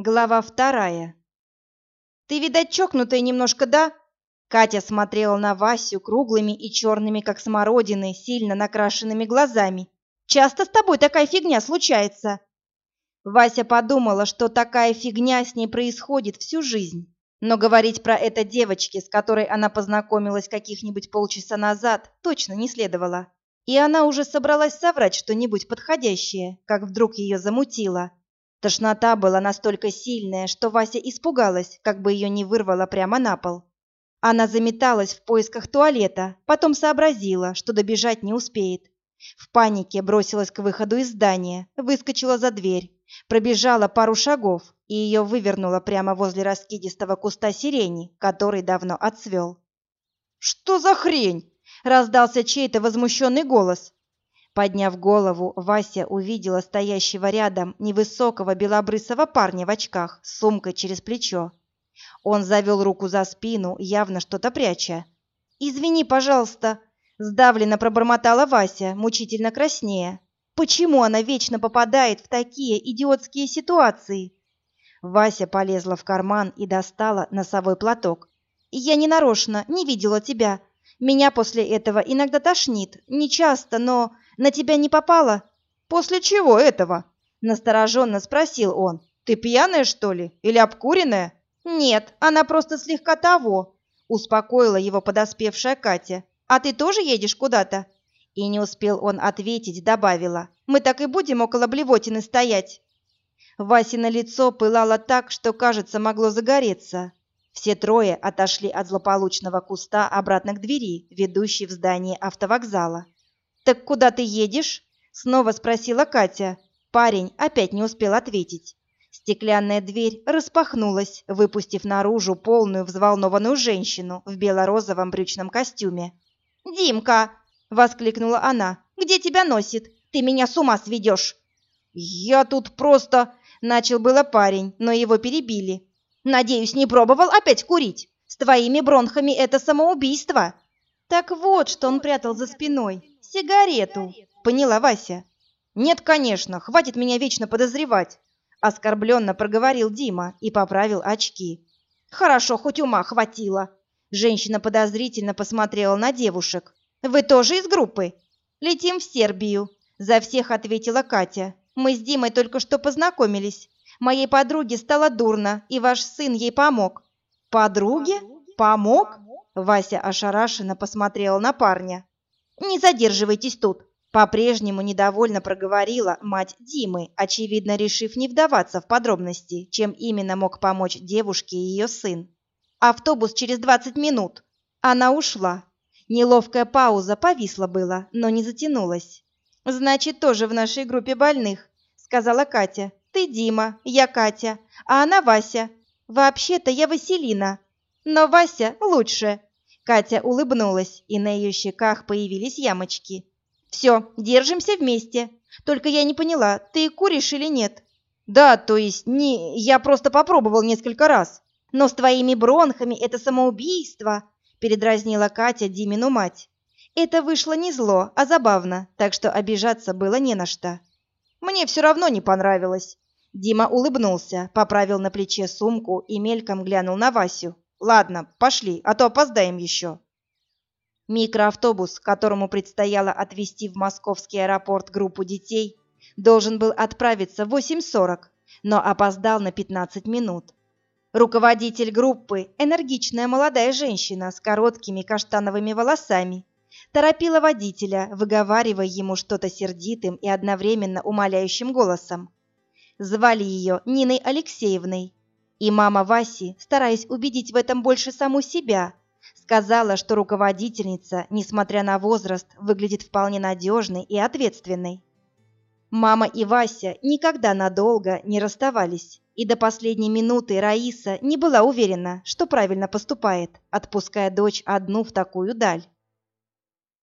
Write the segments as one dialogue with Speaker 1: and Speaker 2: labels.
Speaker 1: Глава вторая. «Ты, видать, чокнутая немножко, да?» Катя смотрела на Васю круглыми и черными, как смородины, сильно накрашенными глазами. «Часто с тобой такая фигня случается?» Вася подумала, что такая фигня с ней происходит всю жизнь. Но говорить про это девочке, с которой она познакомилась каких-нибудь полчаса назад, точно не следовало. И она уже собралась соврать что-нибудь подходящее, как вдруг ее замутило. Тошнота была настолько сильная, что Вася испугалась, как бы ее не вырвало прямо на пол. Она заметалась в поисках туалета, потом сообразила, что добежать не успеет. В панике бросилась к выходу из здания, выскочила за дверь, пробежала пару шагов, и ее вывернуло прямо возле раскидистого куста сирени, который давно отцвел. «Что за хрень?» — раздался чей-то возмущенный голос. Подняв голову, Вася увидела стоящего рядом невысокого белобрысого парня в очках с сумкой через плечо. Он завел руку за спину, явно что-то пряча. «Извини, пожалуйста», — сдавленно пробормотала Вася, мучительно краснея. «Почему она вечно попадает в такие идиотские ситуации?» Вася полезла в карман и достала носовой платок. «Я не нарочно, не видела тебя. Меня после этого иногда тошнит. Не часто, но на тебя не попало?» «После чего этого?» — настороженно спросил он. «Ты пьяная, что ли? Или обкуренная?» «Нет, она просто слегка того», — успокоила его подоспевшая Катя. «А ты тоже едешь куда-то?» И не успел он ответить, добавила. «Мы так и будем около блевотины стоять». Васино лицо пылало так, что, кажется, могло загореться. Все трое отошли от злополучного куста обратно к двери, ведущей в здание автовокзала. «Так куда ты едешь?» — снова спросила Катя. Парень опять не успел ответить. Стеклянная дверь распахнулась, выпустив наружу полную взволнованную женщину в бело-розовом брючном костюме. «Димка!» — воскликнула она. «Где тебя носит? Ты меня с ума сведешь!» «Я тут просто...» — начал было парень, но его перебили. «Надеюсь, не пробовал опять курить? С твоими бронхами это самоубийство!» Так вот, что он прятал за спиной. Сигарету. Поняла Вася. Нет, конечно, хватит меня вечно подозревать. Оскорбленно проговорил Дима и поправил очки. Хорошо, хоть ума хватило. Женщина подозрительно посмотрела на девушек. Вы тоже из группы? Летим в Сербию. За всех ответила Катя. Мы с Димой только что познакомились. Моей подруге стало дурно, и ваш сын ей помог. Подруге? Помог? Вася ошарашенно посмотрела на парня. «Не задерживайтесь тут!» По-прежнему недовольно проговорила мать Димы, очевидно решив не вдаваться в подробности, чем именно мог помочь девушке и ее сын. «Автобус через двадцать минут!» Она ушла. Неловкая пауза повисла была, но не затянулась. «Значит, тоже в нашей группе больных», — сказала Катя. «Ты Дима, я Катя, а она Вася. Вообще-то я Василина, но Вася лучше». Катя улыбнулась, и на ее щеках появились ямочки. «Все, держимся вместе. Только я не поняла, ты куришь или нет?» «Да, то есть не... Я просто попробовал несколько раз. Но с твоими бронхами это самоубийство!» Передразнила Катя Димину мать. Это вышло не зло, а забавно, так что обижаться было не на что. «Мне все равно не понравилось». Дима улыбнулся, поправил на плече сумку и мельком глянул на Васю. Ладно, пошли, а то опоздаем еще. Микроавтобус, которому предстояло отвезти в московский аэропорт группу детей, должен был отправиться в 8.40, но опоздал на 15 минут. Руководитель группы, энергичная молодая женщина с короткими каштановыми волосами, торопила водителя, выговаривая ему что-то сердитым и одновременно умоляющим голосом. Звали ее Ниной Алексеевной, и мама Васи, стараясь убедить в этом больше саму себя, сказала, что руководительница, несмотря на возраст, выглядит вполне надежной и ответственной. Мама и Вася никогда надолго не расставались, и до последней минуты Раиса не была уверена, что правильно поступает, отпуская дочь одну в такую даль.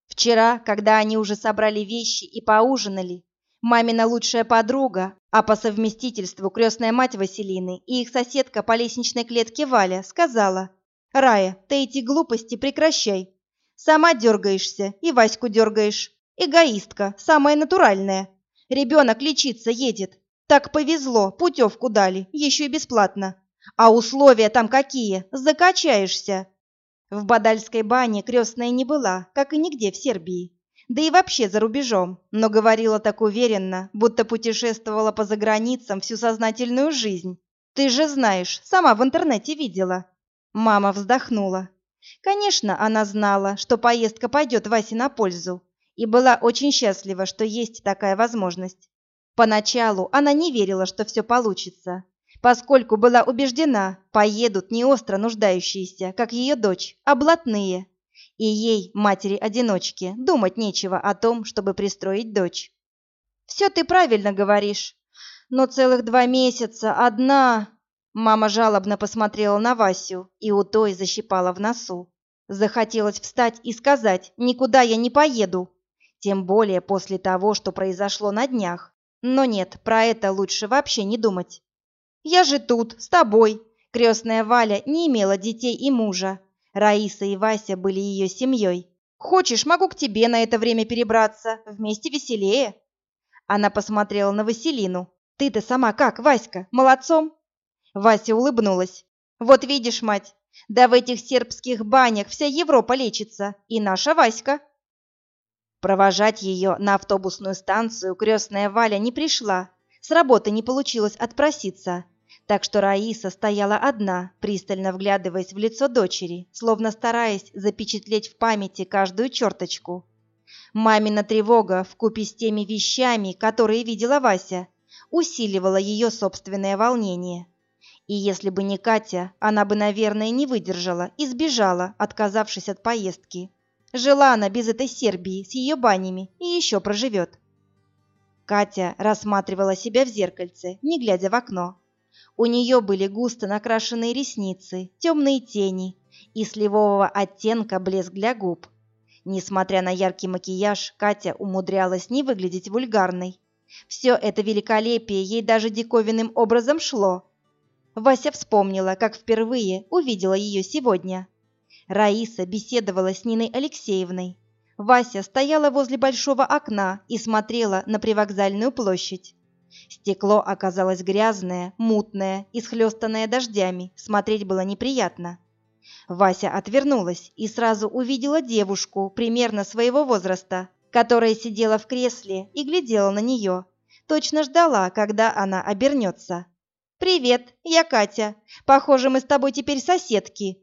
Speaker 1: Вчера, когда они уже собрали вещи и поужинали, Мамина лучшая подруга, а по совместительству крестная мать Василины и их соседка по лестничной клетке Валя сказала, «Рая, ты эти глупости прекращай. Сама дергаешься и Ваську дергаешь. Эгоистка, самая натуральная. Ребенок лечиться едет. Так повезло, путевку дали, еще и бесплатно. А условия там какие? Закачаешься. В Бадальской бане крестная не была, как и нигде в Сербии. Да и вообще за рубежом, но говорила так уверенно, будто путешествовала по заграницам всю сознательную жизнь. Ты же знаешь, сама в интернете видела. Мама вздохнула. Конечно, она знала, что поездка пойдет Васе на пользу, и была очень счастлива, что есть такая возможность. Поначалу она не верила, что все получится, поскольку была убеждена, поедут не остро нуждающиеся, как ее дочь, а блатные. И ей, матери-одиночке, думать нечего о том, чтобы пристроить дочь. «Все ты правильно говоришь, но целых два месяца одна...» Мама жалобно посмотрела на Васю, и у той защипала в носу. Захотелось встать и сказать «Никуда я не поеду», тем более после того, что произошло на днях. Но нет, про это лучше вообще не думать. «Я же тут, с тобой». Крестная Валя не имела детей и мужа. Раиса и Вася были ее семьей. «Хочешь, могу к тебе на это время перебраться. Вместе веселее». Она посмотрела на Василину. «Ты-то сама как, Васька, молодцом?» Вася улыбнулась. «Вот видишь, мать, да в этих сербских банях вся Европа лечится, и наша Васька». Провожать ее на автобусную станцию крестная Валя не пришла. С работы не получилось отпроситься. Так что Раиса стояла одна, пристально вглядываясь в лицо дочери, словно стараясь запечатлеть в памяти каждую черточку. Мамина тревога вкупе с теми вещами, которые видела Вася, усиливала ее собственное волнение. И если бы не Катя, она бы, наверное, не выдержала и сбежала, отказавшись от поездки. Жила она без этой Сербии с ее банями и еще проживет. Катя рассматривала себя в зеркальце, не глядя в окно. У нее были густо накрашенные ресницы, темные тени и сливового оттенка блеск для губ. Несмотря на яркий макияж, Катя умудрялась не выглядеть вульгарной. Все это великолепие ей даже диковинным образом шло, Вася вспомнила, как впервые увидела ее сегодня. Раиса беседовала с Ниной Алексеевной. Вася стояла возле большого окна и смотрела на привокзальную площадь. Стекло оказалось грязное, мутное, исхлестанное дождями, смотреть было неприятно. Вася отвернулась и сразу увидела девушку примерно своего возраста, которая сидела в кресле и глядела на нее. Точно ждала, когда она обернется. «Привет, я Катя. Похоже, мы с тобой теперь соседки».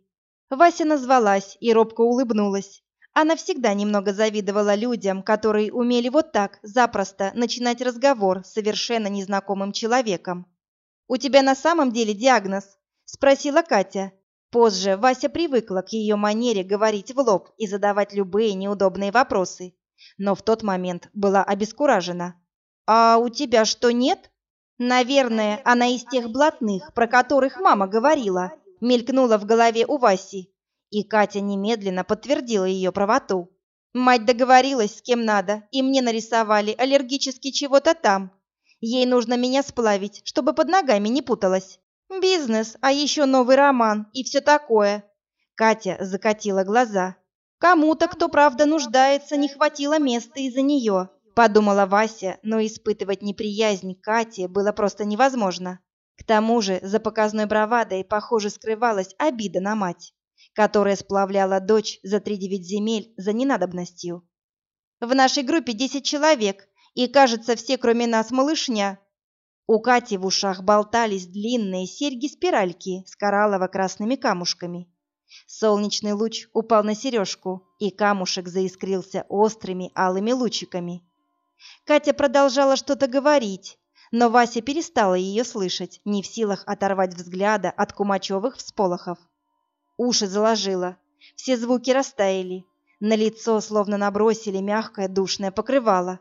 Speaker 1: Вася назвалась и робко улыбнулась. Она всегда немного завидовала людям, которые умели вот так, запросто, начинать разговор с совершенно незнакомым человеком. «У тебя на самом деле диагноз?» – спросила Катя. Позже Вася привыкла к ее манере говорить в лоб и задавать любые неудобные вопросы, но в тот момент была обескуражена. «А у тебя что, нет?» Наверное, она из тех блатных, про которых мама говорила, мелькнула в голове у Васи, и Катя немедленно подтвердила ее правоту. Мать договорилась с кем надо, и мне нарисовали аллергически чего-то там. Ей нужно меня сплавить, чтобы под ногами не путалась. Бизнес, а еще новый роман и все такое. Катя закатила глаза. Кому-то, кто правда нуждается, не хватило места из-за нее. Подумала Вася, но испытывать неприязнь к Кате было просто невозможно. К тому же за показной бравадой, похоже, скрывалась обида на мать, которая сплавляла дочь за три девять земель за ненадобностью. «В нашей группе десять человек, и, кажется, все, кроме нас, малышня». У Кати в ушах болтались длинные серьги-спиральки с кораллово-красными камушками. Солнечный луч упал на сережку, и камушек заискрился острыми алыми лучиками. Катя продолжала что-то говорить, но Вася перестала ее слышать, не в силах оторвать взгляда от кумачевых всполохов. Уши заложила, все звуки растаяли, на лицо словно набросили мягкое душное покрывало.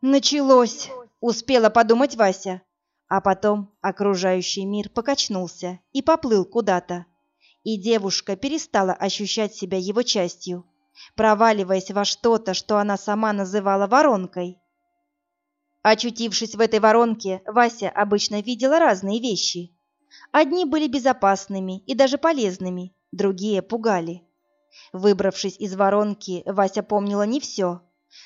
Speaker 1: «Началось!» — успела подумать Вася. А потом окружающий мир покачнулся и поплыл куда-то. И девушка перестала ощущать себя его частью, проваливаясь во что-то, что она сама называла воронкой. Очутившись в этой воронке, Вася обычно видела разные вещи. Одни были безопасными и даже полезными, другие пугали. Выбравшись из воронки, Вася помнила не все.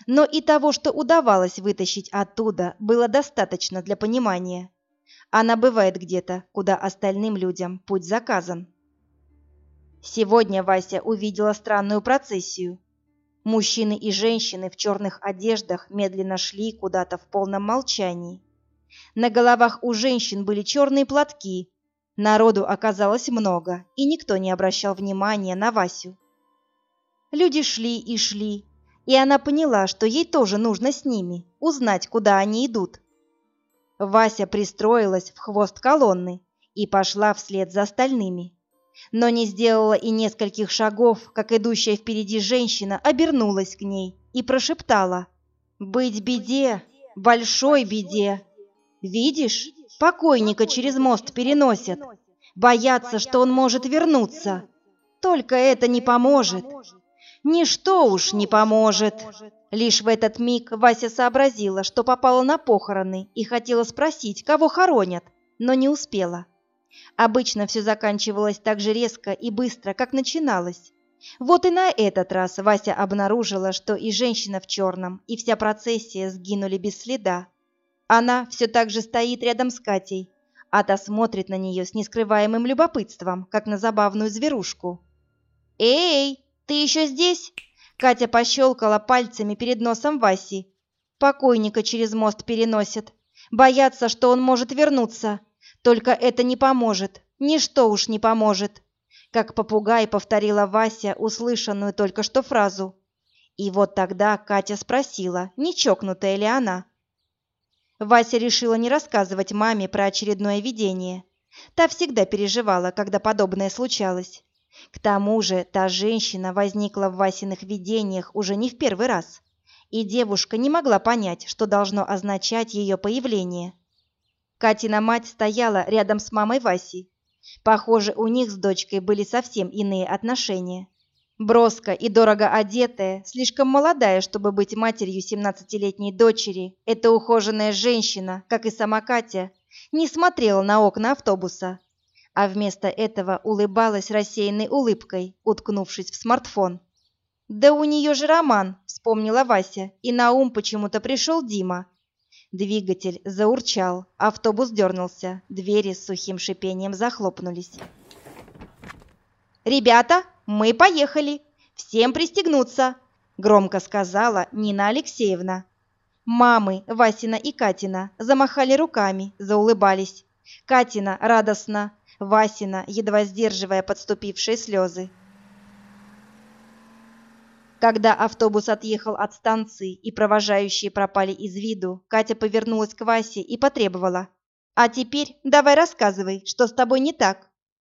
Speaker 1: но и того, что удавалось вытащить оттуда, было достаточно для понимания. Она бывает где-то, куда остальным людям путь заказан. Сегодня Вася увидела странную процессию. Мужчины и женщины в черных одеждах медленно шли куда-то в полном молчании. На головах у женщин были черные платки. Народу оказалось много, и никто не обращал внимания на Васю. Люди шли и шли, и она поняла, что ей тоже нужно с ними, узнать, куда они идут. Вася пристроилась в хвост колонны и пошла вслед за остальными но не сделала и нескольких шагов, как идущая впереди женщина обернулась к ней и прошептала «Быть беде, большой беде! Видишь, покойника через мост переносят, боятся, что он может вернуться. Только это не поможет. Ничто уж не поможет». Лишь в этот миг Вася сообразила, что попала на похороны и хотела спросить, кого хоронят, но не успела. Обычно все заканчивалось так же резко и быстро, как начиналось. Вот и на этот раз Вася обнаружила, что и женщина в черном, и вся процессия сгинули без следа. Она все так же стоит рядом с Катей, а та смотрит на нее с нескрываемым любопытством, как на забавную зверушку. «Эй, ты еще здесь?» Катя пощелкала пальцами перед носом Васи. «Покойника через мост переносят. Боятся, что он может вернуться. Только это не поможет, ничто уж не поможет. Как попугай повторила Вася услышанную только что фразу. И вот тогда Катя спросила, не чокнутая ли она. Вася решила не рассказывать маме про очередное видение. Та всегда переживала, когда подобное случалось. К тому же та женщина возникла в Васиных видениях уже не в первый раз, и девушка не могла понять, что должно означать ее появление. Катина мать стояла рядом с мамой Васи. Похоже, у них с дочкой были совсем иные отношения. Броско и дорого одетая, слишком молодая, чтобы быть матерью семнадцатилетней дочери, эта ухоженная женщина, как и сама Катя, не смотрела на окна автобуса, а вместо этого улыбалась рассеянной улыбкой, уткнувшись в смартфон. «Да у нее же роман», — вспомнила Вася, и на ум почему-то пришел Дима, Двигатель заурчал, автобус дернулся, двери с сухим шипением захлопнулись. «Ребята, мы поехали! Всем пристегнуться!» — громко сказала Нина Алексеевна. Мамы Васина и Катина замахали руками, заулыбались. Катина радостно, Васина, едва сдерживая подступившие слезы. Когда автобус отъехал от станции и провожающие пропали из виду, Катя повернулась к Васе и потребовала. «А теперь давай рассказывай, что с тобой не так?»